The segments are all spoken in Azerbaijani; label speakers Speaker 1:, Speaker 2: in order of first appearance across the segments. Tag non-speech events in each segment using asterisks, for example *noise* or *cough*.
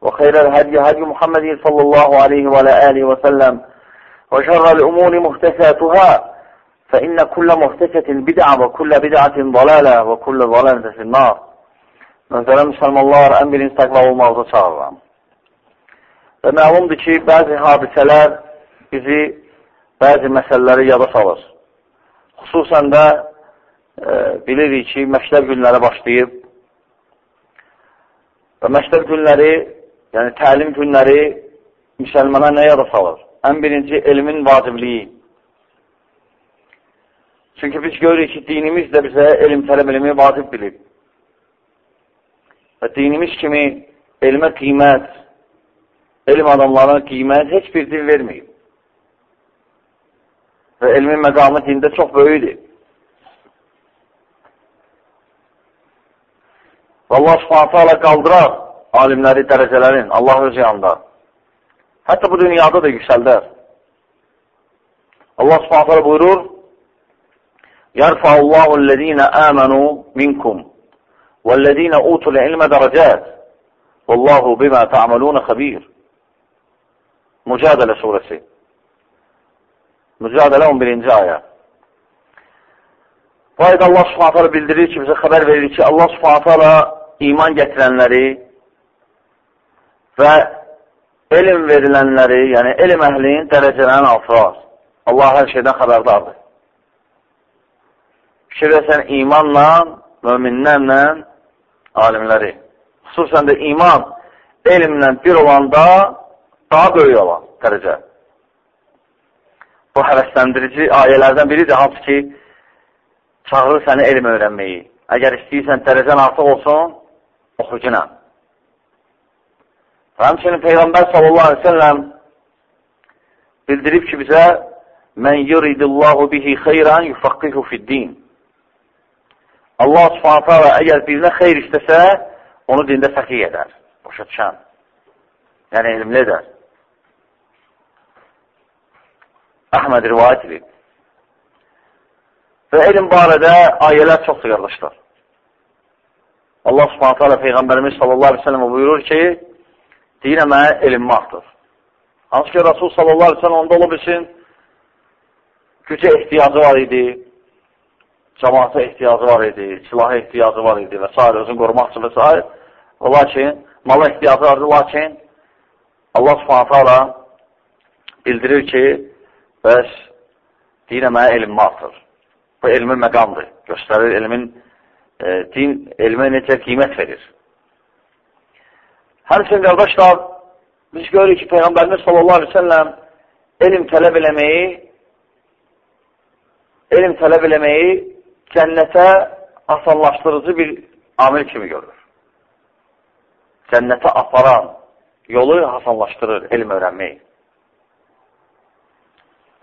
Speaker 1: وخير الهدي هدي محمد صلى الله عليه وعلى آله وسلم وشر الأمور محدثاتها فإن كل محدثة بدعة وكل بدعة ضلالة وكل ضلالة في النار Möhtərəm müsəlmanlar, ən birinci təqva olmaqda çağırıram. Və məlumdur ki, bəzi hadisələr bizi bəzi məsələləri yada salır. Xüsusən də e, bilirik ki, məktəb günləri başlayıb və məktəb günləri, yəni təlim günləri müsəlmana nə yada salır? Ən birinci, elmin vacibliyi. Çünki biz görürük ki, dinimiz də bizə elm tələb eləməyi vacib bilib. Və dinimiz kimi elmə qiymət, elm adamlarına qiymət heç bir din verməyib. Və elmin məqamı dində çox böyükdür. Və Allah subhanətə alə qaldırar alimləri, dərəcələrin Allah öz yanında. Hətta bu dünyada da yüksəldər. Allah subhanətə alə buyurur, يرفع الله الذين آمنوا منكم والذين أوتوا العلم درجات والله بما تعملون خبير Mücadilə surəsi. Mücadilə 11-ci ayə. Bu ayda Allah subhanətə bildirir ki, bizə xəbər verir ki, Allah subhanətə iman gətirənləri və elm verilənləri, yəni elm əhlinin dərəcələrini artırar. Allah hər şeydən xəbərdardır. Fikir versən imanla, möminlərlə alimləri. Xüsusən də iman elmlə bir olanda daha böyük olan dərəcə. Bu həvəsləndirici ayələrdən biridir, hansı ki, çağırır səni elm öyrənməyi. Əgər istəyirsən dərəcən artıq olsun, oxu günə. Həmçinin Peyğəmbər sallallahu aleyhi ve sellem bildirib ki, bizə Mən yuridillahu bihi xeyran yufaqqihu fiddin. Allah subhanətə alə əgər birinə xeyr istəsə, onu dində fəqih edər, başa düşən. Yəni, elmli edər. Əhməd rivayət edib. Və elm barədə ayələr çoxdur, qardaşlar. Allah subhanətə alə Peyğəmbərimiz sallallahu aleyhi ve sellem buyurur ki, deyinə mənə elm artır. Hansı ki, Rasul sallallahu aleyhi sellem onda ola bilsin, gücə ehtiyacı var idi, cəmaata ehtiyacı var idi, silaha ehtiyacı var idi və s. özünü qorumaq üçün və s. Lakin, mala ehtiyacı vardı, lakin Allah subhanətə alə bildirir ki, bəs dinə mənə elm artır. Bu elmin məqamdır. Göstərir elmin, e, din elmə necə qiymət verir. Həmçin, qardaşlar, biz görürük ki, Peyğəmbərimiz sallallahu aleyhi ve selləm elm tələb eləməyi elm tələb eləməyi cənnətə asanlaşdırıcı bir amil kimi görür. Cənnətə aparan yolu asanlaşdırır elm öyrənməyi.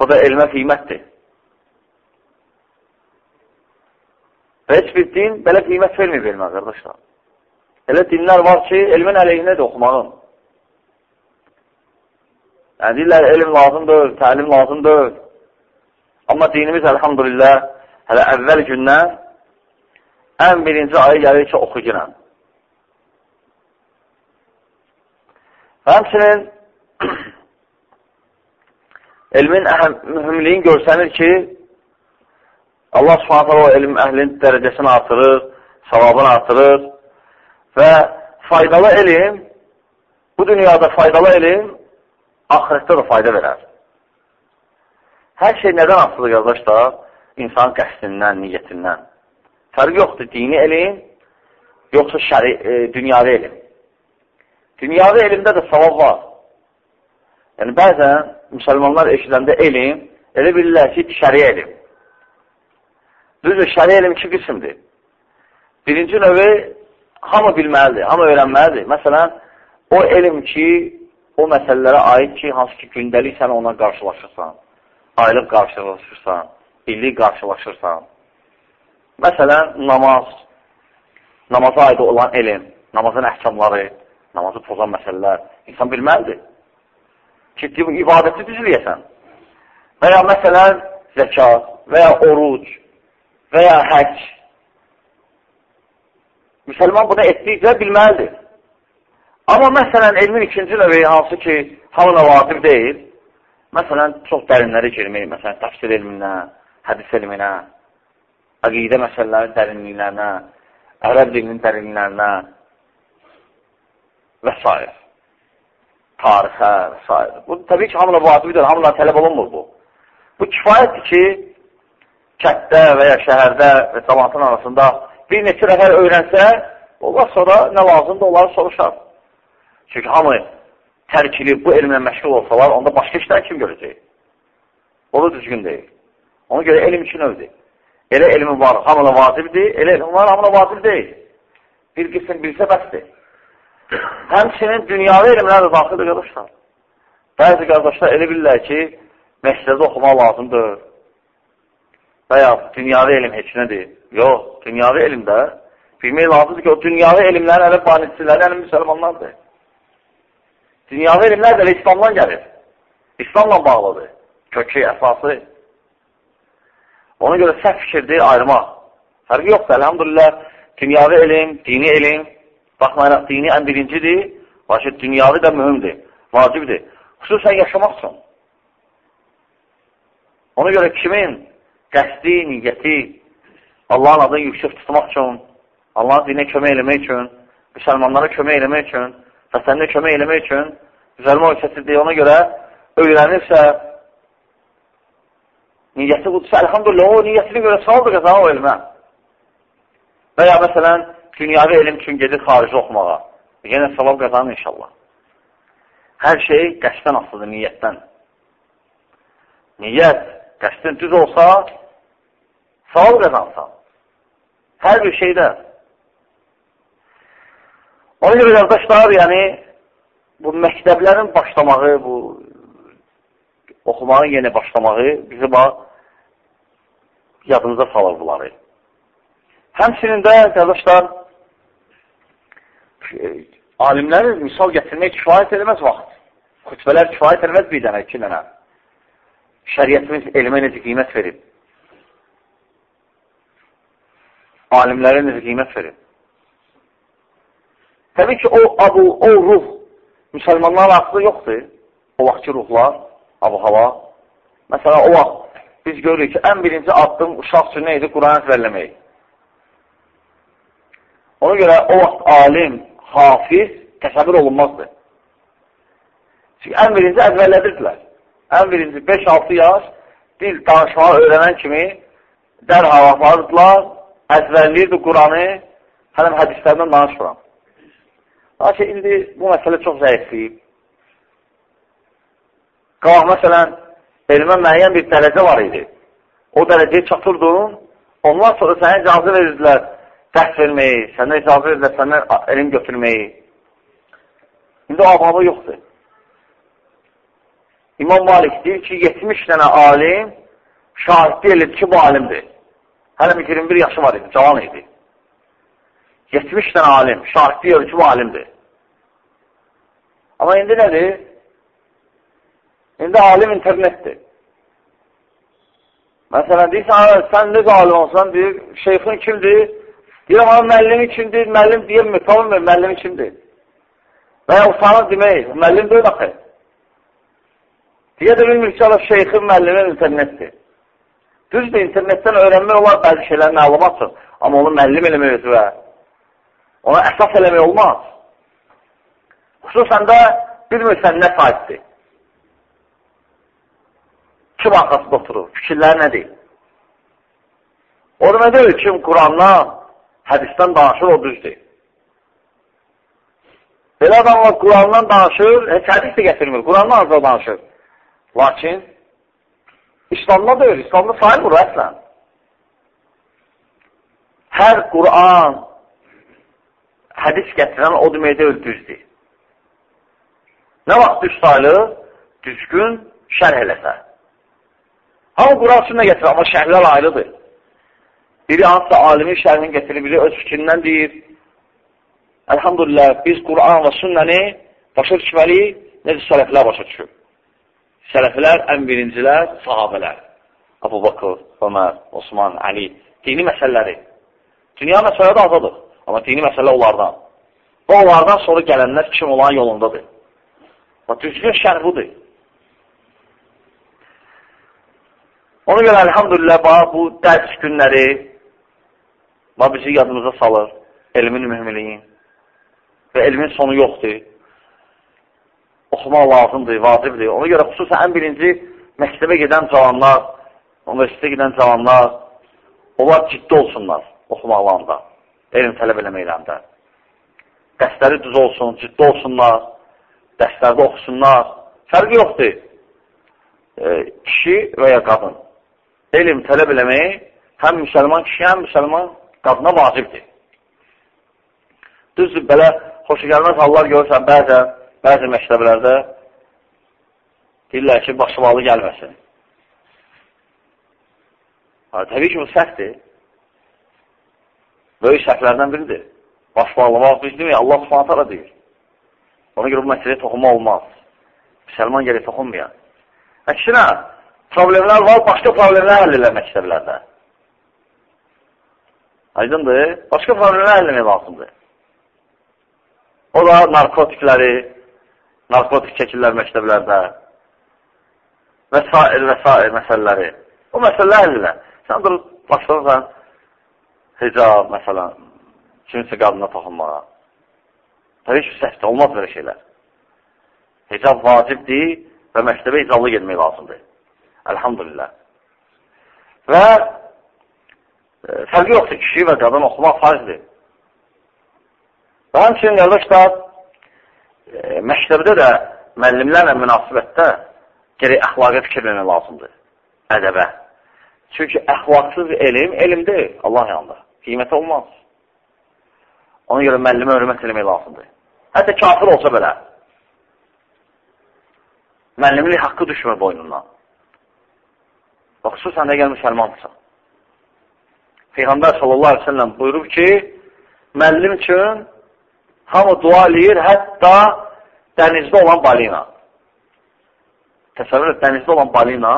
Speaker 1: Bu da elmə qiymətdir. Və heç bir din belə qiymət verməyib elmə, qardaşlar. Elə dinlər var ki, elmin əleyhinədir oxumağın. Yəni, deyirlər, elm lazımdır, təlim lazımdır. Amma dinimiz, əlhamdülillah, hələ əvvəl gündən ən birinci ayı gəlir ki, oxu günən. Həmçinin *clears throat* elmin əhəm, mühümliyin görsənir ki, Allah subhanətə o elm əhlinin dərəcəsini artırır, savabını artırır və faydalı elm, bu dünyada faydalı elm, ahirətdə də fayda verər. Hər şey nədən asılıdır, qardaşlar? İnsan qəsdindən, niyyətindən. Fərq yoxdur, dini elm, yoxsa şəri, e, dünyavi elm. Dünyavi elmdə də savab var. Yəni, bəzən müsəlmanlar eşidəndə elm, elə bilirlər ki, şəri elm. Düzdür, şəri elm iki qismdir. Birinci növü hamı bilməlidir, hamı öyrənməlidir. Məsələn, o elm ki, o məsələlərə aid ki, hansı ki, gündəlik sən ona qarşılaşırsan, aylıq qarşılaşırsan, illik qarşılaşırsan. Məsələn, namaz, namaza aid olan elm, namazın əhkamları, namazı pozan məsələlər, insan bilməlidir. Ki, ibadəti düzləyəsən. Və ya məsələn, zəkat və ya oruc və ya həc. Müsəlman bunu etdikcə bilməlidir. Amma məsələn, elmin ikinci növü, hansı ki, hamına vacib deyil, məsələn, çox dərinləri girmək, məsələn, təfsir elminə, hədis elminə, əqidə məsələlərin dərinliklərinə, ərəb dilinin dərinliklərinə və s. Tarixə və s. Bu, təbii ki, hamına vacibdir, hamına tələb olunmur bu. Bu kifayətdir ki, kətdə və ya şəhərdə və cəmatın arasında bir neçə nəfər öyrənsə, ondan sonra nə lazımdır, onları soruşar. Çünki hamı tərkili bu elmlə məşğul olsalar, onda başqa işlər kim görəcək? O da düzgün deyil. Ona görə elm iki növdür. Elə elmi var, hamına vacibdir, elə elmi var, hamına vacib deyil. Bir qism bilsə bəsdir. Həmçinin dünyavi elmlər də daxildir, qardaşlar. Bəzi qardaşlar elə bilirlər ki, məşrədə oxumaq lazımdır. Və ya dünyavi elm heç nədir. Yox, dünyavi elmdə bilmək lazımdır ki, o dünyavi elmlərin ələb banisçiləri əlin müsəlmanlardır. Dünyavi elmlər də İslamdan gəlir. İslamla bağlıdır. Kökü, əsası. Ona görə səhv fikirdir ayırmaq. Fərqi yoxdur, əlhamdülillah. Dünyavi elm, dini elm, baxmayaraq dini ən birincidir, lakin dünyavi də mühümdir, vacibdir. Xüsusən yaşamaq üçün. Ona görə kimin qəsdi, niyyəti Allahın adını yüksək tutmaq üçün, Allahın dinə kömək eləmək üçün, müsəlmanlara kömək eləmək üçün, vətənini kömək eləmək üçün düzəlmə ölçəsidir. Ona görə öyrənirsə, niyyəti budursa, əlhamdülillah, o niyyətini görə saldır qazanı o elmə. Və ya məsələn, dünyavi elm üçün gedir xarici oxumağa. Yenə savab qazanır inşallah. Hər şey qəsdən asılıdır, niyyətdən. Niyyət, qəsdin düz olsa, savab qazansan. Hər bir şeydə. Ona görə qardaşlar, yəni bu məktəblərin başlamağı, bu oxumağın yenə başlamağı bizi bax, yadınıza salır bunları. Həmçinin də, qardaşlar, alimlər misal gətirmək kifayət eləməz vaxt. Xütbələr kifayət eləməz bir dənə, iki dənə. Şəriyyətimiz elmə necə qiymət verib. Alimlərə necə qiymət verib. Təbii ki, o abu, o ruh müsəlmanlar haqqı yoxdur. O vaxtki ruhlar, abu hava. Məsələn, o vaxt biz görürük ki, ən birinci addım uşaq üçün nə idi? Quran əzvərləmək. Ona görə o vaxt alim, hafiz təsəvvür olunmazdır. Çünki ən birinci əzvərlədirdilər. Ən birinci 5-6 yaş dil danışmağı öyrənən kimi dərhal aparırdılar, əzvərləyirdi Quranı, hələm hədislərdən danışmıram. Lakin indi bu məsələ çox zəifləyib. Qalaq, məsələn, elmə müəyyən bir dərəcə var idi. O dərəcəyə çatırdın, ondan sonra sənə icazə verirdilər dərs verməyi, sənə icazə verirdilər səndən elm götürməyi. İndi o ababı yoxdur. İmam Malik deyir ki, 70 dənə alim şahidli elib ki, bu alimdir. Hələ 21 yaşı var idi, cavan idi. 70 dənə alim, ki, bu alimdir. Amma indi nədir? İndi alim internetdir. Məsələn, deyirsən, sən necə alim olsan, deyir, şeyxin kimdir? Deyirəm, amma müəllimi kimdir? Müəllim deyilmir, tanımır, müəllimi kimdir? Və ya utanır demək, müəllim deyil axı. Deyə də bilmir ki, şeyxin müəllimi internetdir. Düzdür, internetdən öyrənmək olar bəzi şeylər məlumat üçün, amma onu müəllim eləmək özü ona əsas eləmək olmaz. Xüsusən də bilmirsən nə sahibdir. Kim arxasında oturur? Fikirləri nədir? O demək deyil, kim Qurandan, hədisdən danışır, o düzdür. Belə adamlar Qurandan danışır, heç hədis də gətirmir, Qurandan azal danışır. Lakin, İslamda deyil, İslamda sayılmır əslən. Hər Quran, hədis gətirən o demək deyil, düzdür. Nə vaxt düz sayılır? Düzgün şərh eləsə. Hamı Quran sünnə gətirir, amma şərhlər ayrıdır. Biri hansısa alimin şərhini gətirir, biri öz fikrindən deyir. Elhamdülillah, biz Quran və sünnəni başa düşməliyik, necə sələflər başa düşür. Sələflər, ən birincilər, sahabələr. Abu Bakır, Ömər, Osman, Ali, dini məsələləri. Dünya məsələ də azadır, amma dini məsələ onlardan. O, onlardan sonra gələnlər kim olan yolundadır. Və düzgün şərh budur. Ona görə, əlhamdülillah, bu dərs günləri və bizi yadımıza salır elmin mühümiliyin və elmin sonu yoxdur. Oxumaq lazımdır, vacibdir. Ona görə xüsusən ən birinci məktəbə gedən cavanlar, universitetə gedən cavanlar, onlar ciddi olsunlar oxumaqlarında, elm tələb eləməklərində. Dərsləri düz olsun, ciddi olsunlar, dərslərdə oxusunlar. Fərqi yoxdur. E, kişi və ya qadın. Elm tələb eləmək həm müsəlman kişi, həm müsəlman qadına vacibdir. Düzdür, belə xoşu gəlməz hallar görürsən, bəzən, bəzi məktəblərdə deyirlər ki, başıvalı gəlməsin. Ha, təbii ki, bu səhvdir. Böyük səhvlərdən biridir. Baş bağlamaq biz demək, Allah subhanətə deyir. Ona görə bu məsələyə toxunma olmaz. Müsəlman gəlir toxunmayan. Əksinə, problemlər var, başqa problemlər həll eləmək istəblərdə. Aydındır? Başqa problemlər həll eləmək lazımdır. O da narkotikləri, narkotik çəkirlər məktəblərdə və s. və s. məsələləri. O məsələlər həll elə. Sən durub başlarsan hicab, məsələn, kimsə qadına toxunmağa. Ki, səhvdə olmaz belə şeylər. Hicab vacibdir və məktəbə icablı gelmək lazımdır. Əlhamdülillah. Və e, fərqi yoxdur, kişi və qadın oxumaq faizdir. Və həmçinin, qardaşlar, məktəbdə də müəllimlərlə münasibətdə gerək əxlaqə fikir vermək lazımdır, ədəbə. Çünki əxlaqsız elm, elm deyil, Allah yanında. Qiymət olmaz. Ona görə müəllimə hörmət eləmək lazımdır. Hətta kafir olsa belə. Müəllimlik haqqı düşmür boynundan. Və xüsusən də gəl müsəlmansın. Peyğəmbər sallallahu aleyhi ve sellem buyurub ki, müəllim üçün hamı dua eləyir, hətta dənizdə olan balina. Təsəvvür et, dənizdə olan balina,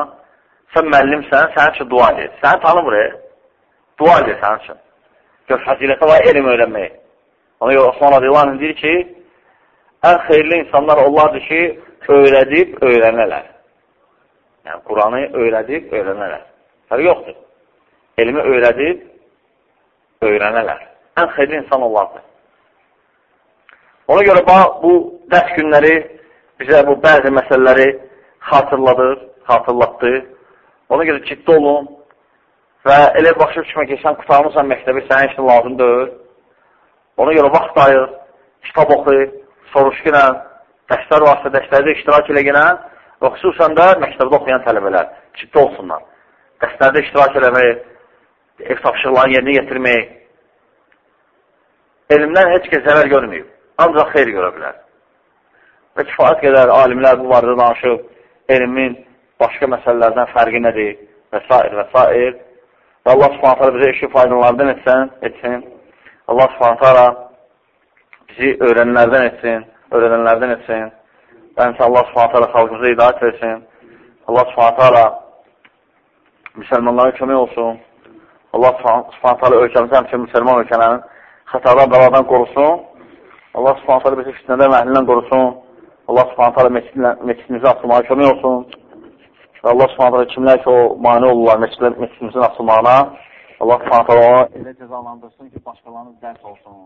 Speaker 1: sən müəllimsən, sənin üçün dua edir. Səni tanımır, e? dua edir sənin üçün. Gör, fəzilətə var elm öyrənmək. Ona görə Osman radiyallahu anh deyir ki, ən xeyirli insanlar onlardır ki, öyrədib, öyrənələr. Yəni, Quranı öyrədib, öyrənələr. Fərq yoxdur. Elmi öyrədib, öyrənələr. Ən xeyirli insan onlardır. Ona görə bu dərs günləri bizə bu bəzi məsələləri xatırladır, xatırlatdı. Ona görə ciddi olun, Və elə başa düşmə ki, sən qutarmısan məktəbi, sənin işin lazım deyil. Ona görə vaxt ayır, kitab oxu, soruşqinə, dərslər varsa dərslərdə iştirak eləginə və xüsusən də məktəbdə oxuyan tələbələr ciddi olsunlar. Dərslərdə iştirak eləmək, ev tapşırıqlarını yerinə yetirmək, elmdən heç kəs zərər görməyib, ancaq xeyr görə bilər. Və kifayət qədər alimlər bu barədə danışıb, elmin başqa məsələlərdən fərqi nədir və s. və s. Və Allah subhanətə bizə işi faydalardan etsin, etsin. Allah subhanətə bizi öyrənlərdən etsin, öyrənlərdən etsin. Və həmsə Allah subhanətə xalqımıza idarət versin. Allah subhanətə müsəlmanlara kömək olsun. Allah subhanətə ölkəmizə həmçə müsəlman ölkələrin xətadan, bəladan qorusun. Allah subhanət hələ bizi fitnədən və əhlindən qorusun. Allah subhanət hələ məkidimizi açılmağa kömək olsun. Və Allah subhanət hələ kimlər ki, o mani olurlar məkidimizin açılmağına, Allah subhanət hələ onu elə cəzalandırsın ki, başqalarınız dərs olsun.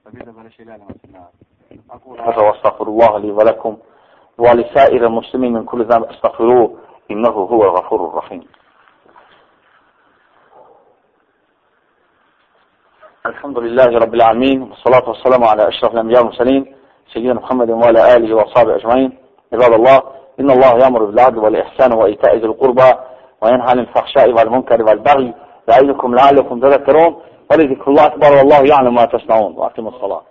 Speaker 1: Və bir də belə şeylə eləməsinlər. Həzə və əstəxfirullah li və ləkum və lisəirə muslimin min kulli zəm əstəxfiru innəhu huvə qafurur rəhim. الحمد لله رب العالمين والصلاة والسلام على أشرف الأنبياء والمرسلين سيدنا محمد وعلى آله وصحبه أجمعين عباد الله إن الله يأمر بالعدل والإحسان وإيتاء ذي القربى وينهى عن الفحشاء والمنكر والبغي يعظكم لعلكم تذكرون ولذكر الله أكبر والله يعلم ما تصنعون وأقيموا الصلاة